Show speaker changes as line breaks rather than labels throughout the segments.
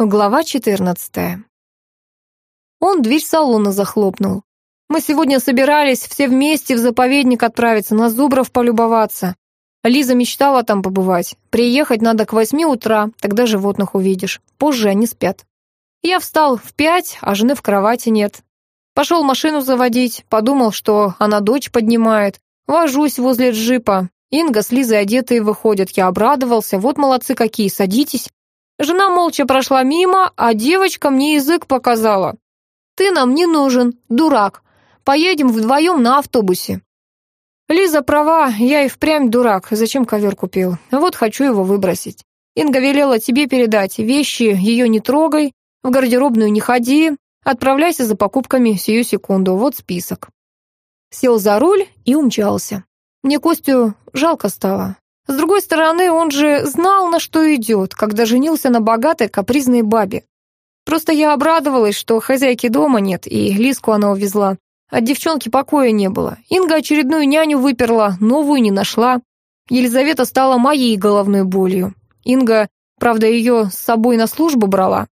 Глава 14. Он дверь салона захлопнул. Мы сегодня собирались все вместе в заповедник отправиться, на зубров полюбоваться. Лиза мечтала там побывать. Приехать надо к восьми утра, тогда животных увидишь. Позже они спят. Я встал в пять, а жены в кровати нет. Пошел машину заводить, подумал, что она дочь поднимает. Вожусь возле джипа. Инга с Лизой одетые выходят. Я обрадовался. Вот молодцы какие, садитесь. Жена молча прошла мимо, а девочка мне язык показала. «Ты нам не нужен, дурак. Поедем вдвоем на автобусе». Лиза права, я и впрямь дурак. Зачем ковер купил? Вот хочу его выбросить. Инга велела тебе передать. Вещи ее не трогай, в гардеробную не ходи. Отправляйся за покупками сию секунду. Вот список. Сел за руль и умчался. Мне Костю жалко стало. С другой стороны, он же знал, на что идет, когда женился на богатой капризной бабе. Просто я обрадовалась, что хозяйки дома нет, и Лиску она увезла. От девчонки покоя не было. Инга очередную няню выперла, новую не нашла. Елизавета стала моей головной болью. Инга, правда, ее с собой на службу брала.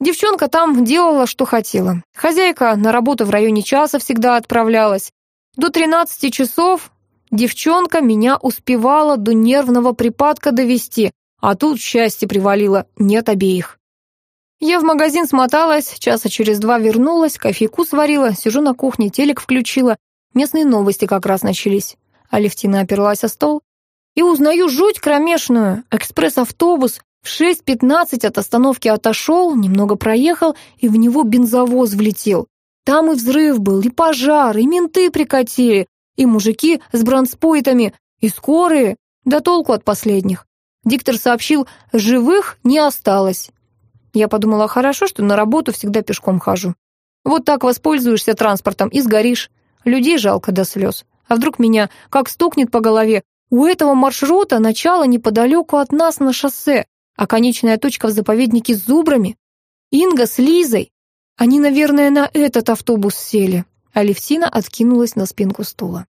Девчонка там делала, что хотела. Хозяйка на работу в районе часа всегда отправлялась. До 13 часов Девчонка меня успевала до нервного припадка довести, а тут счастье привалило, нет обеих. Я в магазин смоталась, часа через два вернулась, кофейку сварила, сижу на кухне, телек включила. Местные новости как раз начались. Алевтина оперлась о стол. И узнаю жуть кромешную. Экспресс-автобус в 6.15 от остановки отошел, немного проехал, и в него бензовоз влетел. Там и взрыв был, и пожар, и менты прикатили и мужики с бронспойтами, и скорые, да толку от последних. Диктор сообщил, живых не осталось. Я подумала, хорошо, что на работу всегда пешком хожу. Вот так воспользуешься транспортом и сгоришь. Людей жалко до слез. А вдруг меня как стукнет по голове? У этого маршрута начало неподалеку от нас на шоссе, а конечная точка в заповеднике с зубрами. Инга с Лизой. Они, наверное, на этот автобус сели. Алевтина откинулась на спинку стула.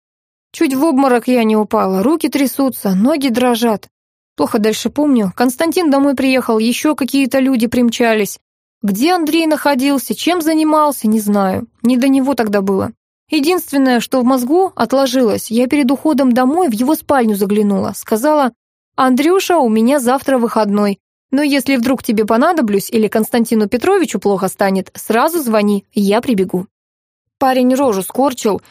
Чуть в обморок я не упала, руки трясутся, ноги дрожат. Плохо дальше помню. Константин домой приехал, еще какие-то люди примчались. Где Андрей находился, чем занимался, не знаю. Не до него тогда было. Единственное, что в мозгу отложилось, я перед уходом домой в его спальню заглянула. Сказала, «Андрюша, у меня завтра выходной. Но если вдруг тебе понадоблюсь или Константину Петровичу плохо станет, сразу звони, я прибегу». Парень рожу скорчил,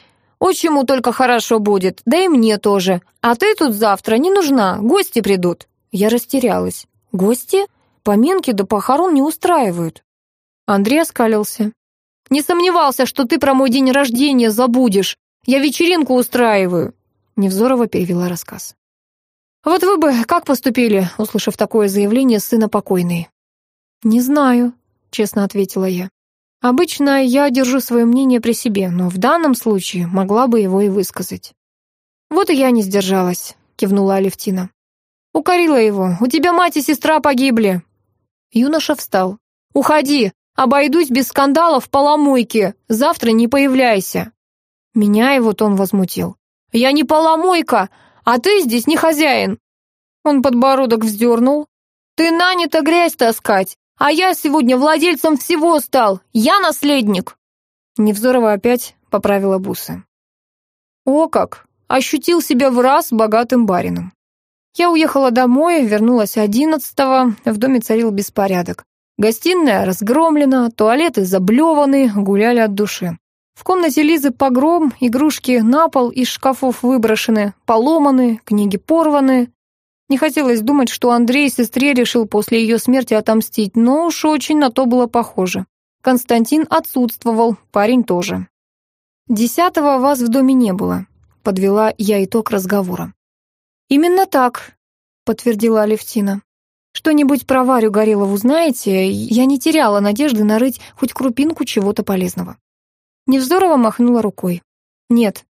Отчиму только хорошо будет, да и мне тоже. А ты тут завтра не нужна, гости придут». Я растерялась. «Гости? Поминки до похорон не устраивают». Андрей оскалился. «Не сомневался, что ты про мой день рождения забудешь. Я вечеринку устраиваю». Невзорова перевела рассказ. «Вот вы бы как поступили, услышав такое заявление сына покойной?» «Не знаю», — честно ответила я. Обычно я держу свое мнение при себе, но в данном случае могла бы его и высказать. «Вот и я не сдержалась», — кивнула Алевтина. «Укорила его. У тебя мать и сестра погибли». Юноша встал. «Уходи. Обойдусь без скандалов поломойке. Завтра не появляйся». Меня его тон возмутил. «Я не поломойка, а ты здесь не хозяин». Он подбородок вздернул. «Ты нанята грязь таскать. А я сегодня владельцем всего стал. Я наследник. Невзорова опять поправила бусы. О как! Ощутил себя в раз богатым барином. Я уехала домой, вернулась одиннадцатого, в доме царил беспорядок. Гостиная разгромлена, туалеты заблеваны, гуляли от души. В комнате Лизы погром, игрушки на пол из шкафов выброшены, поломаны, книги порваны. Не хотелось думать, что Андрей сестре решил после ее смерти отомстить, но уж очень на то было похоже. Константин отсутствовал, парень тоже. «Десятого вас в доме не было», — подвела я итог разговора. «Именно так», — подтвердила Алевтина. «Что-нибудь про Варю Горелову знаете? Я не теряла надежды нарыть хоть крупинку чего-то полезного». Невздорова махнула рукой. «Нет,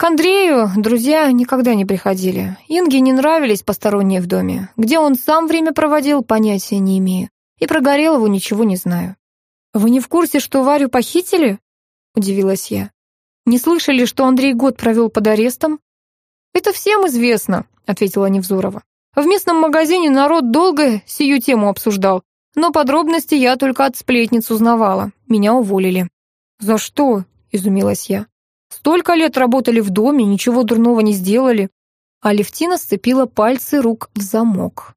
к Андрею друзья никогда не приходили. Инге не нравились посторонние в доме. Где он сам время проводил, понятия не имею. И про Горелову ничего не знаю. «Вы не в курсе, что Варю похитили?» — удивилась я. «Не слышали, что Андрей год провел под арестом?» «Это всем известно», — ответила Невзорова. «В местном магазине народ долго сию тему обсуждал. Но подробности я только от сплетниц узнавала. Меня уволили. «За что?» — изумилась я. «Столько лет работали в доме, ничего дурного не сделали». Алевтина сцепила пальцы рук в замок.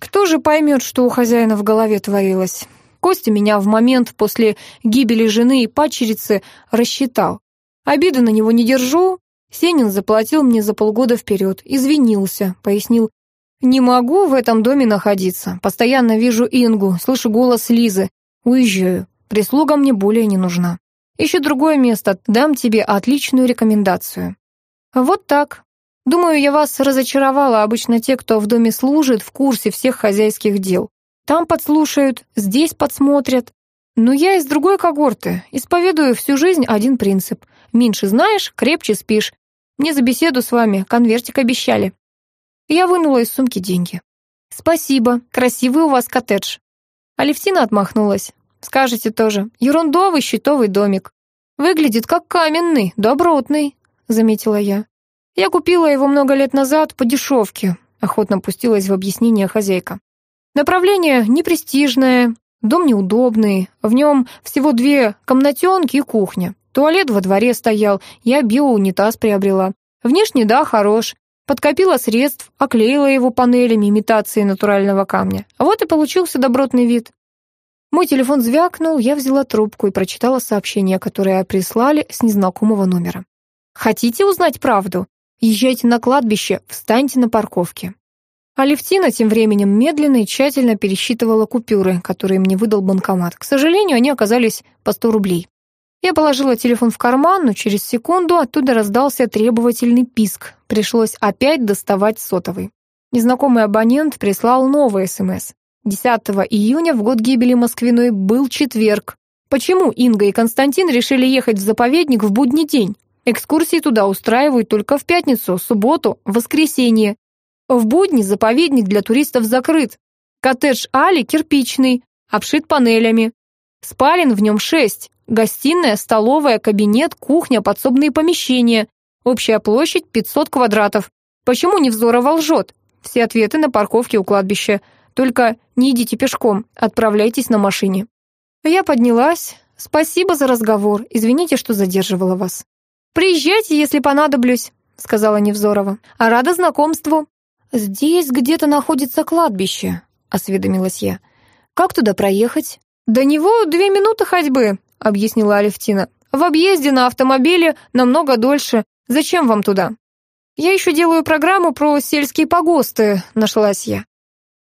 «Кто же поймет, что у хозяина в голове творилось?» Костя меня в момент после гибели жены и падчерицы рассчитал. Обиды на него не держу. Сенин заплатил мне за полгода вперед, извинился, пояснил. Не могу в этом доме находиться. Постоянно вижу Ингу, слышу голос Лизы. Уезжаю. Прислуга мне более не нужна. Ищу другое место, дам тебе отличную рекомендацию. Вот так. Думаю, я вас разочаровала. Обычно те, кто в доме служит, в курсе всех хозяйских дел. Там подслушают, здесь подсмотрят. Но я из другой когорты, исповедую всю жизнь один принцип. Меньше знаешь, крепче спишь. Мне за беседу с вами конвертик обещали. Я вынула из сумки деньги. «Спасибо, красивый у вас коттедж». Алевтина отмахнулась. «Скажете тоже, ерундовый щитовый домик. Выглядит как каменный, добротный», — заметила я. «Я купила его много лет назад по дешевке», — охотно пустилась в объяснение хозяйка. «Направление непрестижное, дом неудобный, в нем всего две комнатенки и кухня. Туалет во дворе стоял, я биоунитаз приобрела. Внешне, да, хорош. Подкопила средств, оклеила его панелями имитации натурального камня. Вот и получился добротный вид. Мой телефон звякнул, я взяла трубку и прочитала сообщение, которое прислали с незнакомого номера. «Хотите узнать правду? Езжайте на кладбище, встаньте на парковке». Алевтина тем временем медленно и тщательно пересчитывала купюры, которые мне выдал банкомат. К сожалению, они оказались по 100 рублей. Я положила телефон в карман, но через секунду оттуда раздался требовательный писк. Пришлось опять доставать сотовый. Незнакомый абонент прислал новый СМС. 10 июня в год гибели Москвиной был четверг. Почему Инга и Константин решили ехать в заповедник в будний день? Экскурсии туда устраивают только в пятницу, субботу, воскресенье. В будни заповедник для туристов закрыт. Коттедж Али кирпичный, обшит панелями. Спален в нем шесть. Гостиная, столовая, кабинет, кухня, подсобные помещения. Общая площадь 500 квадратов. Почему Невзорова лжет? Все ответы на парковке у кладбища. Только не идите пешком, отправляйтесь на машине. Я поднялась. Спасибо за разговор. Извините, что задерживала вас. Приезжайте, если понадоблюсь, сказала Невзорова. А рада знакомству. Здесь где-то находится кладбище, осведомилась я. Как туда проехать? До него две минуты ходьбы, — объяснила Алевтина. «В объезде на автомобиле намного дольше. Зачем вам туда?» «Я еще делаю программу про сельские погосты», — нашлась я.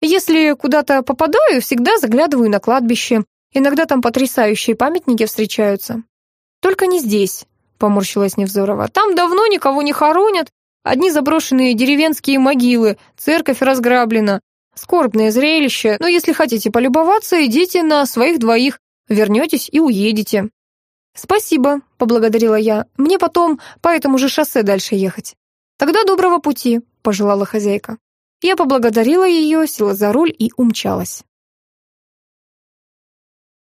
«Если куда-то попадаю, всегда заглядываю на кладбище. Иногда там потрясающие памятники встречаются». «Только не здесь», — поморщилась Невзорова. «Там давно никого не хоронят. Одни заброшенные деревенские могилы, церковь разграблена. Скорбное зрелище, но если хотите полюбоваться, идите на своих двоих. Вернетесь и уедете». «Спасибо», — поблагодарила я. «Мне потом по этому же шоссе дальше ехать». «Тогда доброго пути», — пожелала хозяйка. Я поблагодарила ее, села за руль и умчалась.